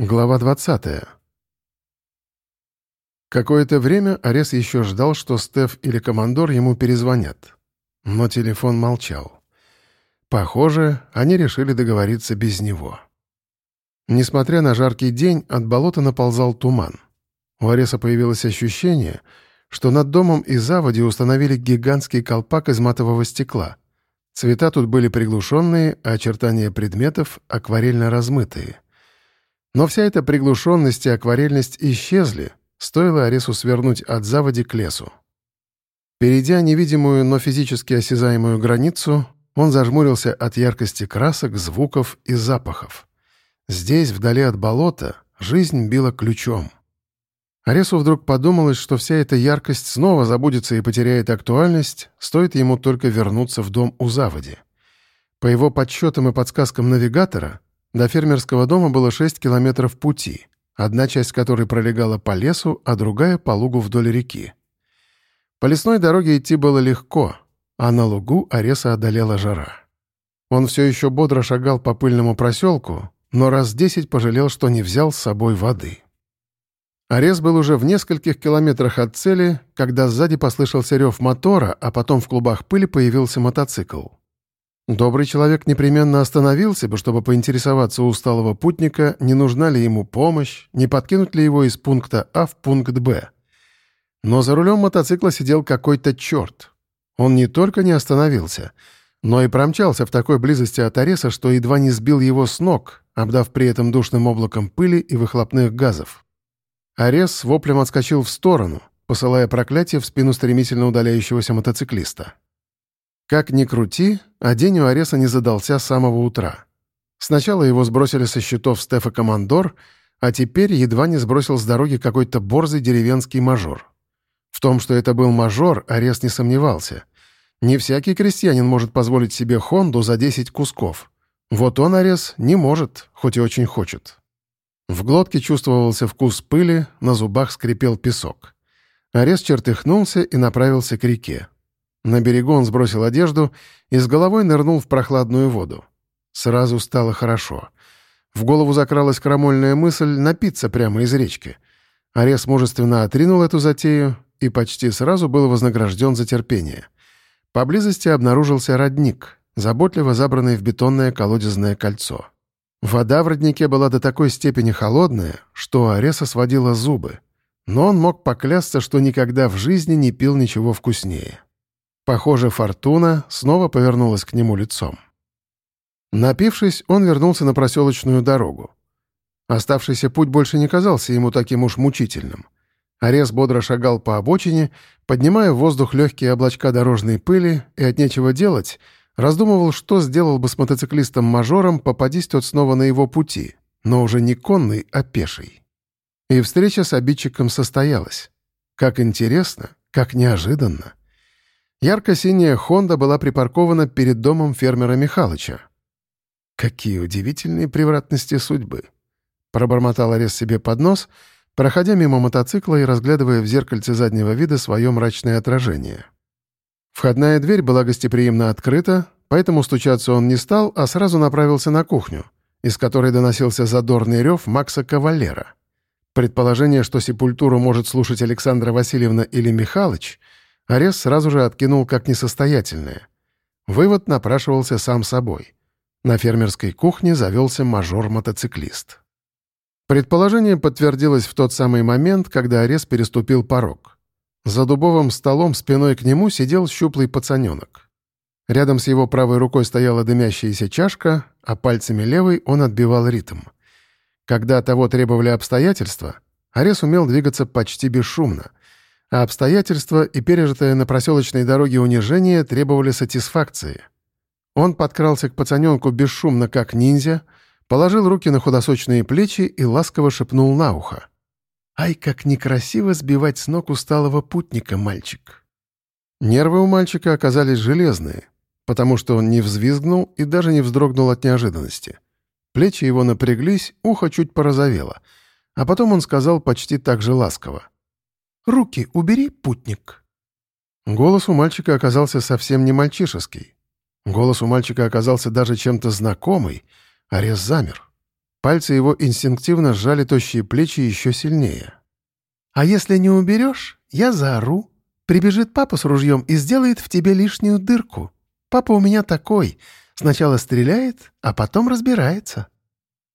Глава 20. Какое-то время Арес еще ждал, что Стеф или командор ему перезвонят. Но телефон молчал. Похоже, они решили договориться без него. Несмотря на жаркий день, от болота наползал туман. У Ареса появилось ощущение, что над домом и заводи установили гигантский колпак из матового стекла. Цвета тут были приглушенные, а очертания предметов — акварельно размытые — но вся эта приглушенность и акварельность исчезли, стоило Аресу свернуть от заводи к лесу. Перейдя невидимую, но физически осязаемую границу, он зажмурился от яркости красок, звуков и запахов. Здесь, вдали от болота, жизнь била ключом. Аресу вдруг подумалось, что вся эта яркость снова забудется и потеряет актуальность, стоит ему только вернуться в дом у заводи. По его подсчетам и подсказкам навигатора, до фермерского дома было 6 километров пути, одна часть которой пролегала по лесу, а другая — по лугу вдоль реки. По лесной дороге идти было легко, а на лугу Ареса одолела жара. Он все еще бодро шагал по пыльному проселку, но раз десять пожалел, что не взял с собой воды. Арес был уже в нескольких километрах от цели, когда сзади послышался рев мотора, а потом в клубах пыли появился мотоцикл. Добрый человек непременно остановился бы, чтобы поинтересоваться у усталого путника, не нужна ли ему помощь, не подкинуть ли его из пункта А в пункт Б. Но за рулем мотоцикла сидел какой-то черт. Он не только не остановился, но и промчался в такой близости от Ареса, что едва не сбил его с ног, обдав при этом душным облаком пыли и выхлопных газов. Арес с воплем отскочил в сторону, посылая проклятие в спину стремительно удаляющегося мотоциклиста. Как ни крути, а день у Ареса не задался с самого утра. Сначала его сбросили со счетов Стефа Командор, а теперь едва не сбросил с дороги какой-то борзый деревенский мажор. В том, что это был мажор, Арес не сомневался. Не всякий крестьянин может позволить себе Хонду за 10 кусков. Вот он, Арес, не может, хоть и очень хочет. В глотке чувствовался вкус пыли, на зубах скрипел песок. Арес чертыхнулся и направился к реке. На берегу он сбросил одежду и с головой нырнул в прохладную воду. Сразу стало хорошо. В голову закралась крамольная мысль напиться прямо из речки. Арес мужественно отринул эту затею и почти сразу был вознагражден за терпение. Поблизости обнаружился родник, заботливо забранный в бетонное колодезное кольцо. Вода в роднике была до такой степени холодная, что у Ареса сводила зубы. Но он мог поклясться, что никогда в жизни не пил ничего вкуснее. Похоже, Фортуна снова повернулась к нему лицом. Напившись, он вернулся на проселочную дорогу. Оставшийся путь больше не казался ему таким уж мучительным. Арес бодро шагал по обочине, поднимая в воздух легкие облачка дорожной пыли и от нечего делать, раздумывал, что сделал бы с мотоциклистом-мажором, попадись тот снова на его пути, но уже не конный, а пеший. И встреча с обидчиком состоялась. Как интересно, как неожиданно. Ярко-синяя «Хонда» была припаркована перед домом фермера Михалыча. «Какие удивительные превратности судьбы!» Пробормотал Арес себе под нос, проходя мимо мотоцикла и разглядывая в зеркальце заднего вида свое мрачное отражение. Входная дверь была гостеприимно открыта, поэтому стучаться он не стал, а сразу направился на кухню, из которой доносился задорный рев Макса Кавалера. Предположение, что сепультуру может слушать Александра Васильевна или Михалыч — Арес сразу же откинул как несостоятельное. Вывод напрашивался сам собой. На фермерской кухне завелся мажор-мотоциклист. Предположение подтвердилось в тот самый момент, когда Арес переступил порог. За дубовым столом спиной к нему сидел щуплый пацаненок. Рядом с его правой рукой стояла дымящаяся чашка, а пальцами левой он отбивал ритм. Когда того требовали обстоятельства, Арес умел двигаться почти бесшумно, а обстоятельства и пережитое на проселочной дороге унижение требовали сатисфакции. Он подкрался к пацаненку бесшумно, как ниндзя, положил руки на худосочные плечи и ласково шепнул на ухо. «Ай, как некрасиво сбивать с ног усталого путника, мальчик!» Нервы у мальчика оказались железные, потому что он не взвизгнул и даже не вздрогнул от неожиданности. Плечи его напряглись, ухо чуть порозовело, а потом он сказал почти так же ласково. «Руки убери, путник!» Голос у мальчика оказался совсем не мальчишеский. Голос у мальчика оказался даже чем-то знакомый, Арес замер. Пальцы его инстинктивно сжали тощие плечи еще сильнее. «А если не уберешь, я заору. Прибежит папа с ружьем и сделает в тебе лишнюю дырку. Папа у меня такой. Сначала стреляет, а потом разбирается».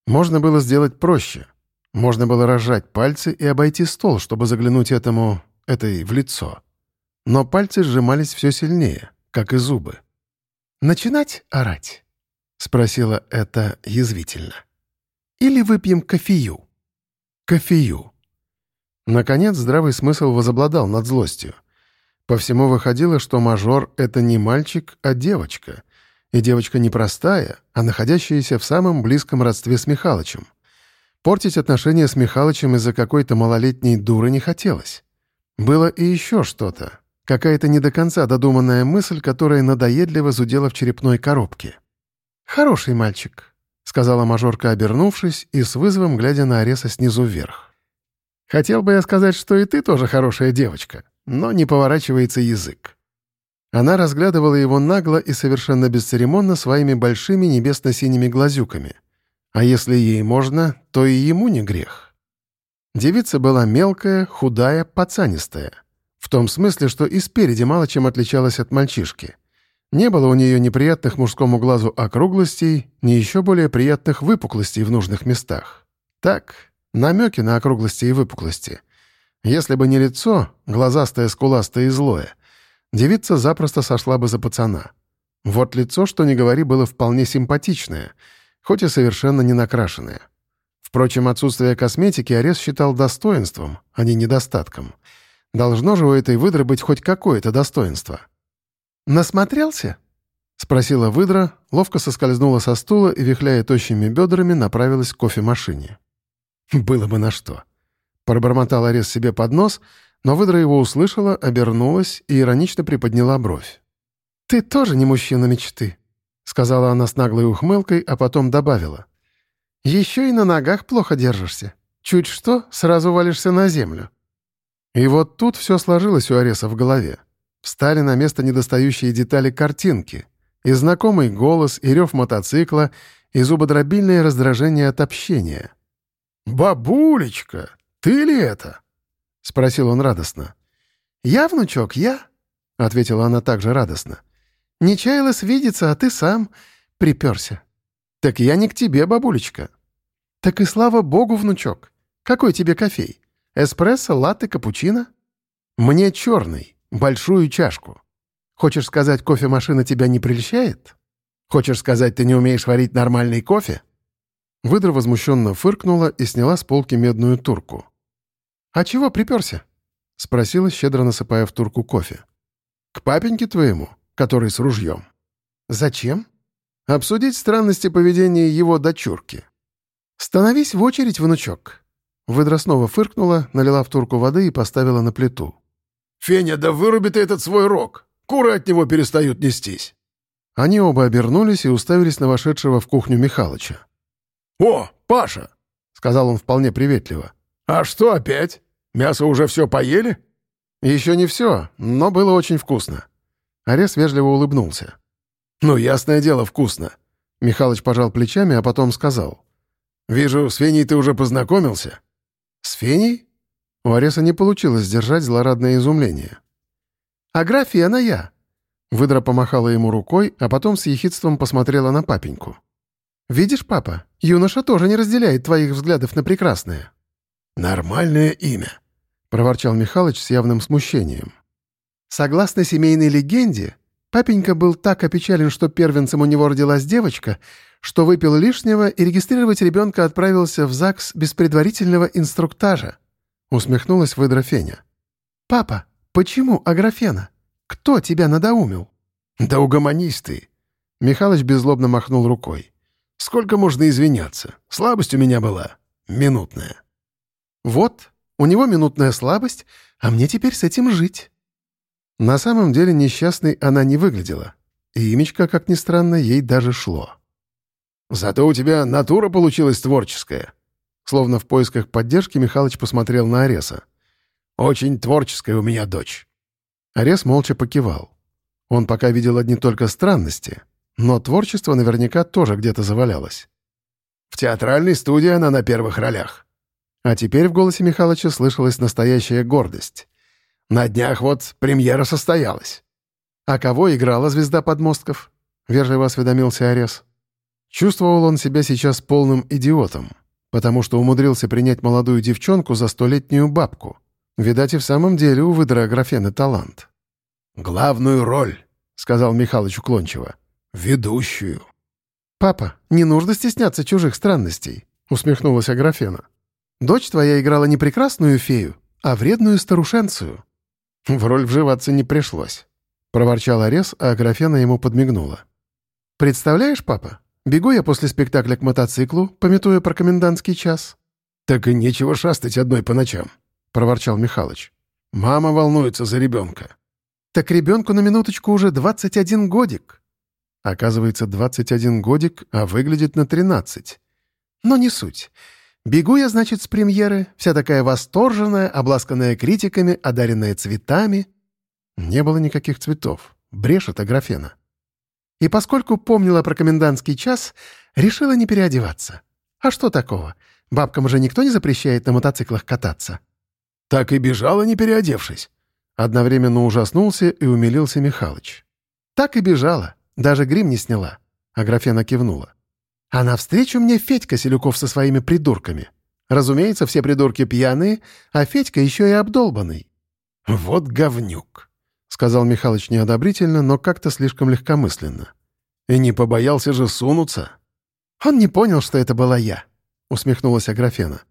Можно было сделать проще. Можно было разжать пальцы и обойти стол, чтобы заглянуть этому... этой в лицо. Но пальцы сжимались все сильнее, как и зубы. «Начинать орать?» — спросила это язвительно. «Или выпьем кофею?» «Кофею». Наконец, здравый смысл возобладал над злостью. По всему выходило, что мажор — это не мальчик, а девочка. И девочка не простая, а находящаяся в самом близком родстве с Михалычем. Портить отношения с Михалычем из-за какой-то малолетней дуры не хотелось. Было и еще что-то. Какая-то не до конца додуманная мысль, которая надоедливо зудела в черепной коробке. «Хороший мальчик», — сказала мажорка, обернувшись и с вызовом глядя на Ареса снизу вверх. «Хотел бы я сказать, что и ты тоже хорошая девочка, но не поворачивается язык». Она разглядывала его нагло и совершенно бесцеремонно своими большими небесно-синими глазюками. А если ей можно, то и ему не грех. Девица была мелкая, худая, пацанистая. В том смысле, что и спереди мало чем отличалась от мальчишки. Не было у нее неприятных мужскому глазу округлостей, ни еще более приятных выпуклостей в нужных местах. Так, намеки на округлости и выпуклости. Если бы не лицо, глазастое, скуластое и злое — девица запросто сошла бы за пацана. Вот лицо, что не говори, было вполне симпатичное, хоть и совершенно не накрашенное. Впрочем, отсутствие косметики Арес считал достоинством, а не недостатком. Должно же у этой выдры быть хоть какое-то достоинство. «Насмотрелся?» — спросила выдра, ловко соскользнула со стула и, вихляя тощими бедрами, направилась к кофемашине. «Было бы на что». Пробормотал Арес себе под нос — но выдра его услышала, обернулась и иронично приподняла бровь. «Ты тоже не мужчина мечты», — сказала она с наглой ухмылкой, а потом добавила. «Еще и на ногах плохо держишься. Чуть что, сразу валишься на землю». И вот тут все сложилось у Ареса в голове. Встали на место недостающие детали картинки. И знакомый голос, и рев мотоцикла, и зубодробильное раздражение от общения. «Бабулечка, ты ли это?» — спросил он радостно. «Я, внучок, я?» — ответила она также радостно. «Не чаялась видеться, а ты сам приперся». «Так я не к тебе, бабулечка». «Так и слава богу, внучок. Какой тебе кофей? Эспрессо, латте, капучино?» «Мне черный, большую чашку». «Хочешь сказать, кофемашина тебя не прельщает? Хочешь сказать, ты не умеешь варить нормальный кофе?» Выдра возмущенно фыркнула и сняла с полки медную турку. «А чего приперся?» — спросила, щедро насыпая в турку кофе. «К папеньке твоему, который с ружьем». «Зачем?» «Обсудить странности поведения его дочурки». «Становись в очередь, внучок». Выдра снова фыркнула, налила в турку воды и поставила на плиту. «Феня, да выруби ты этот свой рог! Куры от него перестают нестись!» Они оба обернулись и уставились на вошедшего в кухню Михалыча. «О, Паша!» — сказал он вполне приветливо. «А что опять? Мясо уже все поели?» «Еще не все, но было очень вкусно». Арес вежливо улыбнулся. «Ну, ясное дело, вкусно». Михалыч пожал плечами, а потом сказал. «Вижу, с Феней ты уже познакомился». «С Феней?» У Ареса не получилось сдержать злорадное изумление. «А графия она я». Выдра помахала ему рукой, а потом с ехидством посмотрела на папеньку. «Видишь, папа, юноша тоже не разделяет твоих взглядов на прекрасное». «Нормальное имя», — проворчал Михалыч с явным смущением. «Согласно семейной легенде, папенька был так опечален, что первенцем у него родилась девочка, что выпил лишнего и регистрировать ребенка отправился в ЗАГС без предварительного инструктажа», — усмехнулась выдра Феня. «Папа, почему Аграфена? Кто тебя надоумил?» «Да угомонись ты!» Михалыч беззлобно махнул рукой. «Сколько можно извиняться? Слабость у меня была. Минутная». Вот, у него минутная слабость, а мне теперь с этим жить». На самом деле несчастной она не выглядела, и имечко, как ни странно, ей даже шло. «Зато у тебя натура получилась творческая». Словно в поисках поддержки Михалыч посмотрел на Ареса. «Очень творческая у меня дочь». Арес молча покивал. Он пока видел одни только странности, но творчество наверняка тоже где-то завалялось. В театральной студии она на первых ролях». А теперь в голосе Михалыча слышалась настоящая гордость. «На днях вот премьера состоялась». «А кого играла звезда подмостков?» — вежливо осведомился Арес. Чувствовал он себя сейчас полным идиотом, потому что умудрился принять молодую девчонку за столетнюю бабку. Видать, и в самом деле у выдра Графены талант. «Главную роль», — сказал Михалыч уклончиво. «Ведущую». «Папа, не нужно стесняться чужих странностей», — усмехнулась Аграфена. «Дочь твоя играла не прекрасную фею, а вредную старушенцию». В роль вживаться не пришлось. Проворчал Арес, а Аграфена ему подмигнула. «Представляешь, папа, бегу я после спектакля к мотоциклу, пометуя про комендантский час». «Так и нечего шастать одной по ночам», — проворчал Михалыч. «Мама волнуется за ребенка». «Так ребенку на минуточку уже 21 годик». Оказывается, 21 годик, а выглядит на 13. Но не суть. Бегу я, значит, с премьеры, вся такая восторженная, обласканная критиками, одаренная цветами. Не было никаких цветов. Брешет Аграфена. И поскольку помнила про комендантский час, решила не переодеваться. А что такого? Бабкам же никто не запрещает на мотоциклах кататься. Так и бежала, не переодевшись. Одновременно ужаснулся и умилился Михалыч. Так и бежала. Даже грим не сняла. Аграфена кивнула. А навстречу мне Федька Селюков со своими придурками. Разумеется, все придурки пьяные, а Федька еще и обдолбанный. «Вот говнюк», — сказал Михалыч неодобрительно, но как-то слишком легкомысленно. «И не побоялся же сунуться?» «Он не понял, что это была я», — усмехнулась Аграфена.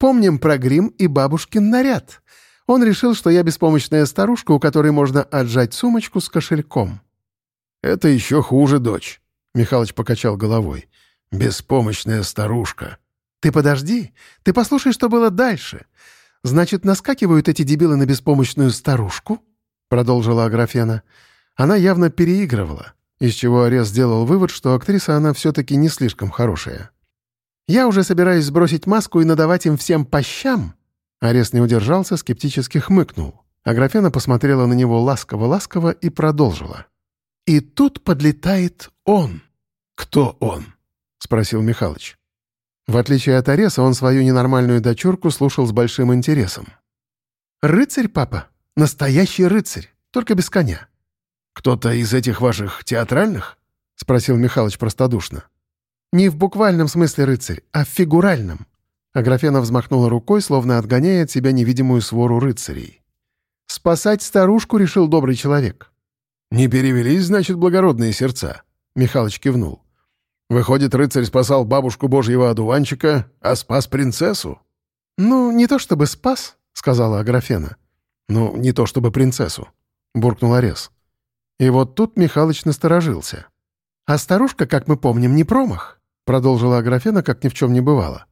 «Помним про грим и бабушкин наряд. Он решил, что я беспомощная старушка, у которой можно отжать сумочку с кошельком». «Это еще хуже, дочь», — Михалыч покачал головой. Беспомощная старушка. Ты подожди, ты послушай, что было дальше. Значит, наскакивают эти дебилы на беспомощную старушку? Продолжила Аграфена. Она явно переигрывала, из чего Арес сделал вывод, что актриса она все-таки не слишком хорошая. «Я уже собираюсь сбросить маску и надавать им всем по щам». Арес не удержался, скептически хмыкнул. Аграфена посмотрела на него ласково-ласково и продолжила. «И тут подлетает он». «Кто он?» — спросил Михалыч. В отличие от Ареса, он свою ненормальную дочурку слушал с большим интересом. «Рыцарь, папа. Настоящий рыцарь, только без коня». «Кто-то из этих ваших театральных?» — спросил Михалыч простодушно. «Не в буквальном смысле рыцарь, а в фигуральном». Аграфена взмахнула рукой, словно отгоняя от себя невидимую свору рыцарей. «Спасать старушку решил добрый человек». «Не перевелись, значит, благородные сердца?» — Михалыч кивнул. Выходит, рыцарь спасал бабушку божьего одуванчика, а спас принцессу? «Ну, не то чтобы спас», — сказала Аграфена. «Ну, не то чтобы принцессу», — буркнул Арес. И вот тут Михалыч насторожился. «А старушка, как мы помним, не промах», — продолжила Аграфена, как ни в чем не бывало.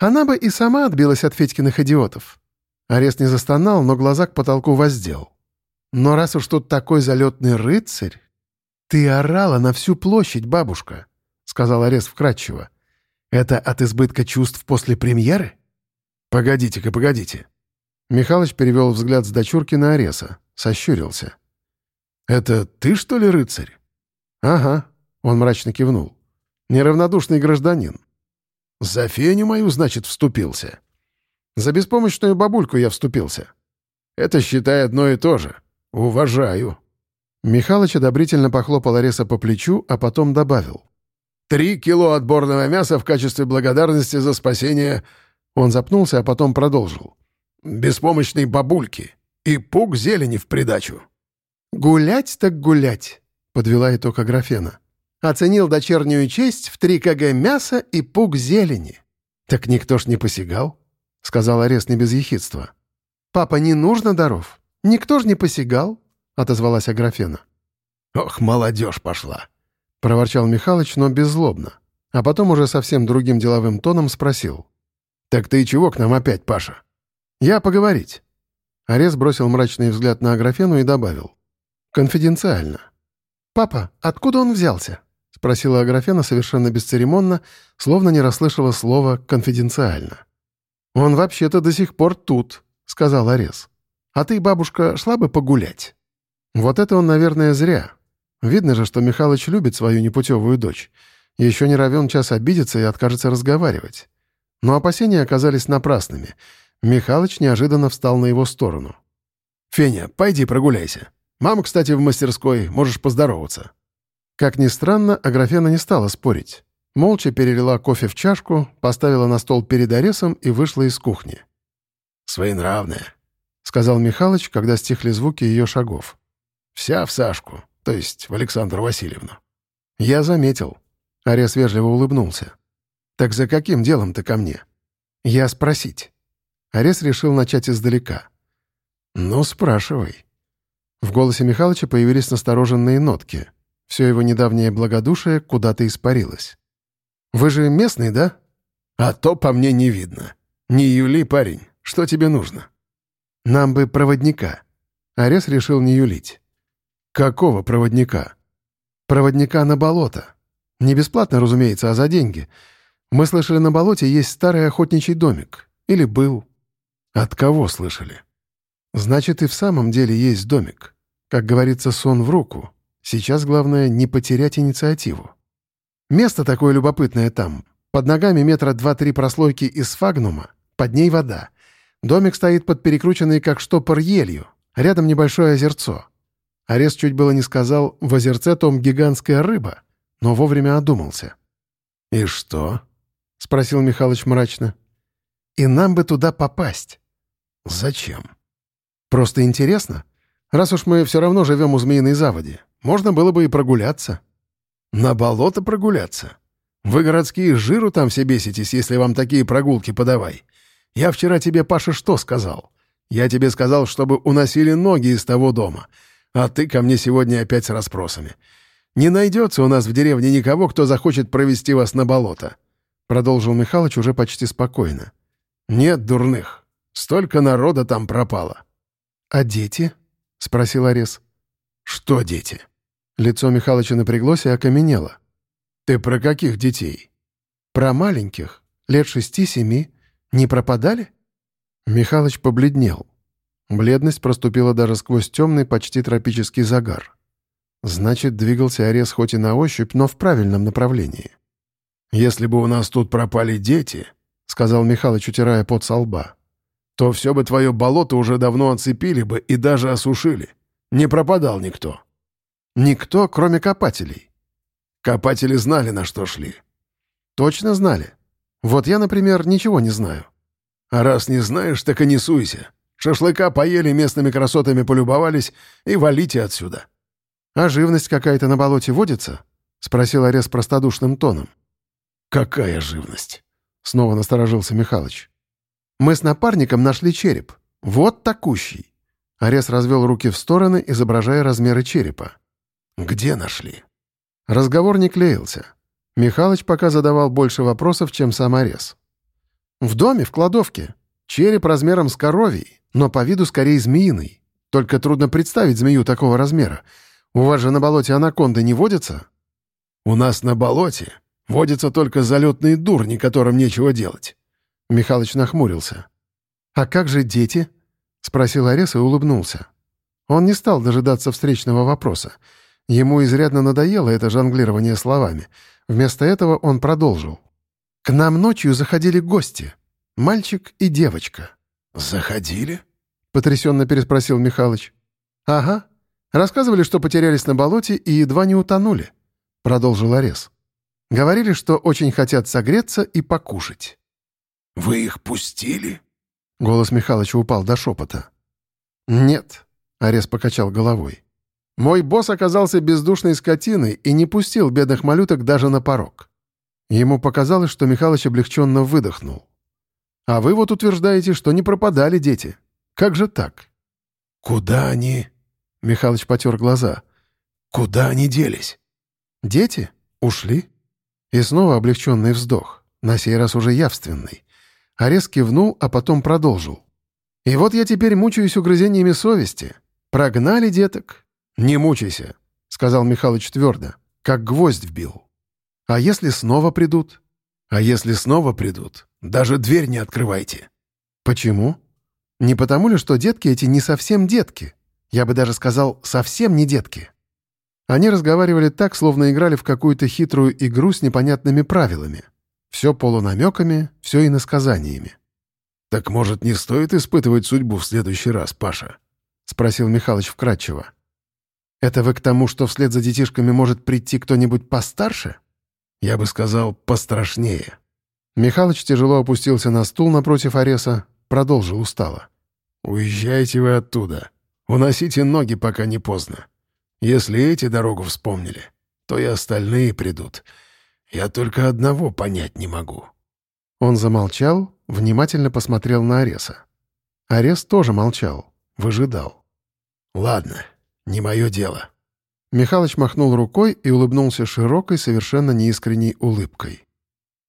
«Она бы и сама отбилась от Федькиных идиотов». Арест не застонал, но глаза к потолку воздел. «Но раз уж тут такой залетный рыцарь...» «Ты орала на всю площадь, бабушка», — сказал Арес вкратчиво. «Это от избытка чувств после премьеры?» «Погодите-ка, погодите». Михалыч перевел взгляд с дочурки на Ареса, сощурился. «Это ты, что ли, рыцарь?» «Ага», — он мрачно кивнул. «Неравнодушный гражданин». «За феню мою, значит, вступился?» «За беспомощную бабульку я вступился». «Это, считай, одно и то же. Уважаю». Михалыч одобрительно похлопал Ареса по плечу, а потом добавил. Три кило отборного мяса в качестве благодарности за спасение...» Он запнулся, а потом продолжил. «Беспомощной бабульки. И пук зелени в придачу». «Гулять так гулять», — подвела итог Аграфена. «Оценил дочернюю честь в три кг мяса и пук зелени». «Так никто ж не посягал», — сказал Арест не без ехидства. «Папа, не нужно даров. Никто ж не посягал», — отозвалась Аграфена. «Ох, молодежь пошла», — проворчал Михалыч, но беззлобно. А потом уже совсем другим деловым тоном спросил. «Так ты чего к нам опять, Паша?» «Я поговорить». Арес бросил мрачный взгляд на Аграфену и добавил. «Конфиденциально». «Папа, откуда он взялся?» — спросила Аграфена совершенно бесцеремонно, словно не расслышала слово «конфиденциально». «Он вообще-то до сих пор тут», — сказал Арес. «А ты, бабушка, шла бы погулять?» Вот это он, наверное, зря. Видно же, что Михалыч любит свою непутевую дочь. Еще не равен час обидится и откажется разговаривать. Но опасения оказались напрасными. Михалыч неожиданно встал на его сторону. «Феня, пойди прогуляйся. Мама, кстати, в мастерской, можешь поздороваться». Как ни странно, Аграфена не стала спорить. Молча перелила кофе в чашку, поставила на стол перед Аресом и вышла из кухни. «Своенравная», — сказал Михалыч, когда стихли звуки ее шагов. «Вся в Сашку, то есть в Александру Васильевну». «Я заметил». Арес вежливо улыбнулся. «Так за каким делом ты ко мне?» «Я спросить». Арес решил начать издалека. «Ну, спрашивай». В голосе Михалыча появились настороженные нотки. Все его недавнее благодушие куда-то испарилось. «Вы же местный, да?» «А то по мне не видно. Не юли, парень. Что тебе нужно?» «Нам бы проводника». Арес решил не юлить. «Какого проводника?» «Проводника на болото. Не бесплатно, разумеется, а за деньги. Мы слышали, на болоте есть старый охотничий домик. Или был». «От кого слышали?» Значит, и в самом деле есть домик. Как говорится, сон в руку. Сейчас главное не потерять инициативу. Место такое любопытное там. Под ногами метра два-три прослойки из фагнума, под ней вода. Домик стоит под перекрученной как штопор елью. Рядом небольшое озерцо. Арест чуть было не сказал «в озерце том гигантская рыба», но вовремя одумался. «И что?» — спросил Михалыч мрачно. «И нам бы туда попасть». «Зачем?» Просто интересно. Раз уж мы все равно живем у Змеиной Заводи, можно было бы и прогуляться». «На болото прогуляться? Вы, городские, жиру там все беситесь, если вам такие прогулки подавай. Я вчера тебе, Паша, что сказал? Я тебе сказал, чтобы уносили ноги из того дома, а ты ко мне сегодня опять с расспросами. Не найдется у нас в деревне никого, кто захочет провести вас на болото», — продолжил Михалыч уже почти спокойно. «Нет дурных. Столько народа там пропало». «А дети?» — спросил Арес. «Что дети?» Лицо Михалыча напряглось и окаменело. «Ты про каких детей?» «Про маленьких, лет шести-семи. Не пропадали?» Михалыч побледнел. Бледность проступила даже сквозь темный, почти тропический загар. Значит, двигался Арес хоть и на ощупь, но в правильном направлении. «Если бы у нас тут пропали дети», — сказал Михалыч, утирая пот со лба, то все бы твое болото уже давно оцепили бы и даже осушили. Не пропадал никто. Никто, кроме копателей. Копатели знали, на что шли. Точно знали. Вот я, например, ничего не знаю. А раз не знаешь, так и не суйся. Шашлыка поели, местными красотами полюбовались и валите отсюда. А живность какая-то на болоте водится? Спросил Арес простодушным тоном. Какая живность? Снова насторожился Михалыч. Мы с напарником нашли череп. Вот такущий». Арес развел руки в стороны, изображая размеры черепа. «Где нашли?» Разговор не клеился. Михалыч пока задавал больше вопросов, чем сам Арес. «В доме, в кладовке. Череп размером с коровий, но по виду скорее змеиный. Только трудно представить змею такого размера. У вас же на болоте анаконды не водятся?» «У нас на болоте водятся только залетные дурни, которым нечего делать. Михалыч нахмурился. «А как же дети?» — спросил Арес и улыбнулся. Он не стал дожидаться встречного вопроса. Ему изрядно надоело это жонглирование словами. Вместо этого он продолжил. «К нам ночью заходили гости. Мальчик и девочка». «Заходили?» — потрясенно переспросил Михалыч. «Ага. Рассказывали, что потерялись на болоте и едва не утонули», — продолжил Арес. «Говорили, что очень хотят согреться и покушать». «Вы их пустили?» Голос Михалыча упал до шепота. «Нет», — Арес покачал головой. «Мой босс оказался бездушной скотиной и не пустил бедных малюток даже на порог». Ему показалось, что Михалыч облегченно выдохнул. «А вы вот утверждаете, что не пропадали дети. Как же так?» «Куда они?» — Михалыч потер глаза. «Куда они делись?» «Дети? Ушли?» И снова облегченный вздох, на сей раз уже явственный. Арес кивнул, а потом продолжил. «И вот я теперь мучаюсь угрызениями совести. Прогнали деток?» «Не мучайся», — сказал Михалыч твердо, как гвоздь вбил. «А если снова придут?» «А если снова придут, даже дверь не открывайте». «Почему?» «Не потому ли, что детки эти не совсем детки? Я бы даже сказал, совсем не детки». Они разговаривали так, словно играли в какую-то хитрую игру с непонятными правилами. Все полунамеками, все иносказаниями. «Так, может, не стоит испытывать судьбу в следующий раз, Паша?» — спросил Михалыч вкратчиво. «Это вы к тому, что вслед за детишками может прийти кто-нибудь постарше?» «Я бы сказал, пострашнее». Михалыч тяжело опустился на стул напротив Ареса, продолжил устало. «Уезжайте вы оттуда. Уносите ноги, пока не поздно. Если эти дорогу вспомнили, то и остальные придут. Я только одного понять не могу». Он замолчал, внимательно посмотрел на Ареса. Арес тоже молчал, выжидал. «Ладно, не мое дело». Михалыч махнул рукой и улыбнулся широкой, совершенно неискренней улыбкой.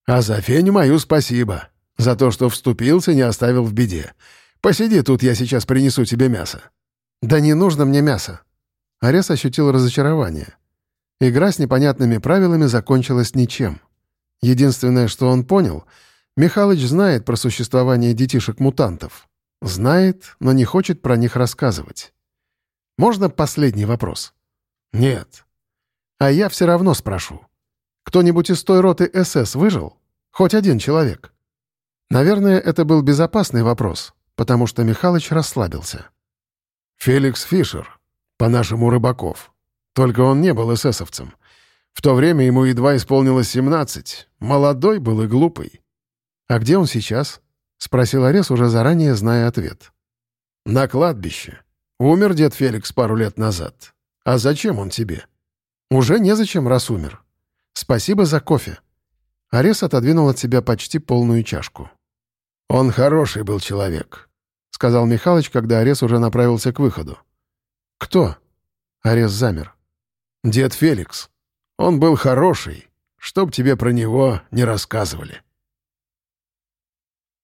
«А за Феню мою спасибо. За то, что вступился, не оставил в беде. Посиди тут, я сейчас принесу тебе мясо». «Да не нужно мне мясо». Арес ощутил разочарование. Игра с непонятными правилами закончилась ничем. Единственное, что он понял, Михалыч знает про существование детишек-мутантов. Знает, но не хочет про них рассказывать. Можно последний вопрос? Нет. А я все равно спрошу. Кто-нибудь из той роты СС выжил? Хоть один человек? Наверное, это был безопасный вопрос, потому что Михалыч расслабился. «Феликс Фишер, по-нашему Рыбаков. Только он не был эсэсовцем. В то время ему едва исполнилось 17. Молодой был и глупый. «А где он сейчас?» — спросил Арес, уже заранее зная ответ. «На кладбище. Умер дед Феликс пару лет назад. А зачем он тебе?» «Уже незачем, раз умер. Спасибо за кофе». Арес отодвинул от себя почти полную чашку. «Он хороший был человек», — сказал Михалыч, когда Арес уже направился к выходу. «Кто?» Арес замер. «Дед Феликс. Он был хороший. Чтоб тебе про него не рассказывали».